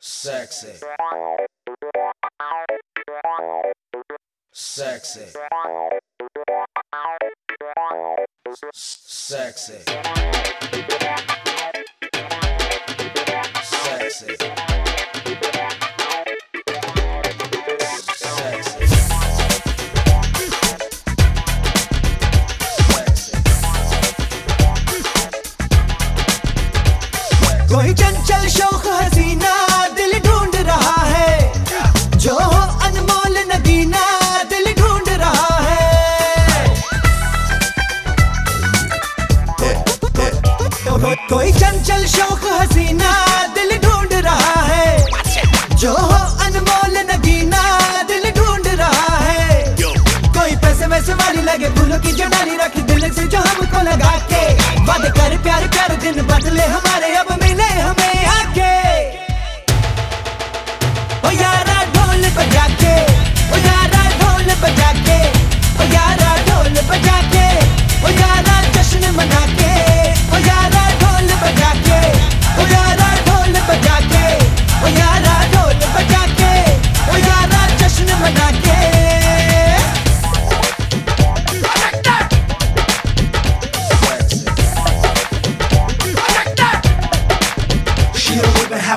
Sexy. Sexy. Sexy. Sexy. Sexy. कोई चंचल शौक हसीना को- कोई चंचल शौक हसीना दिल ढूंढ रहा है। जो हो अनमोल नगीना दिल ढूंढ रहा है। कोई पैसे वैसे वाली लगे, फूलों की जो डाली रखी, दिल से जो हमको लगा के।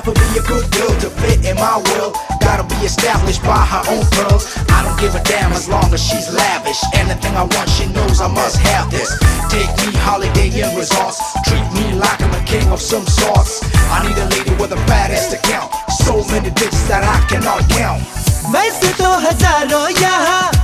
don't even have to be a good girl to fit in my world. Gotta be established by her own pearls. I don't give a damn as long as she's lavish. Anything I want, she knows I must have this. Take me holiday in resorts. Treat me like I'm a king of some sorts. I need a lady with a fat ass to count. So many bitches that I cannot count. वैसे तो हजारों यहाँ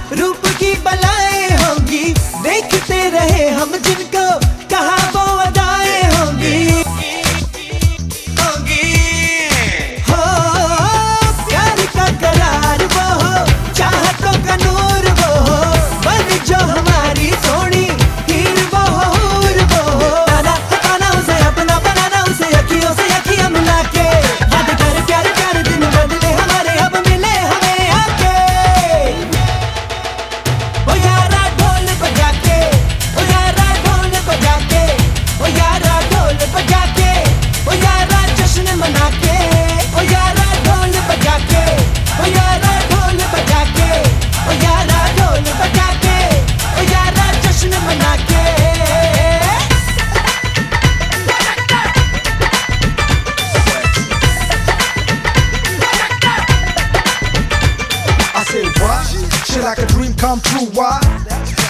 come true, why?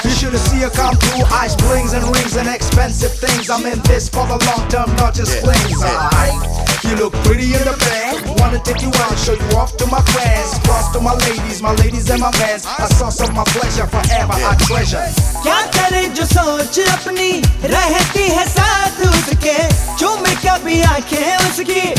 You should've see her come through. Ice blings and rings and expensive things. I'm in this for the long term, not just flings. Alright. You look pretty in the bed. Wanna take you out, show you off to my friends. Cross to my ladies, my ladies and my mans. A source of my pleasure, forever I treasure. क्या करे जो सोच अपनी रहती है साथ उसके चूमे कभी आंखें उसकी था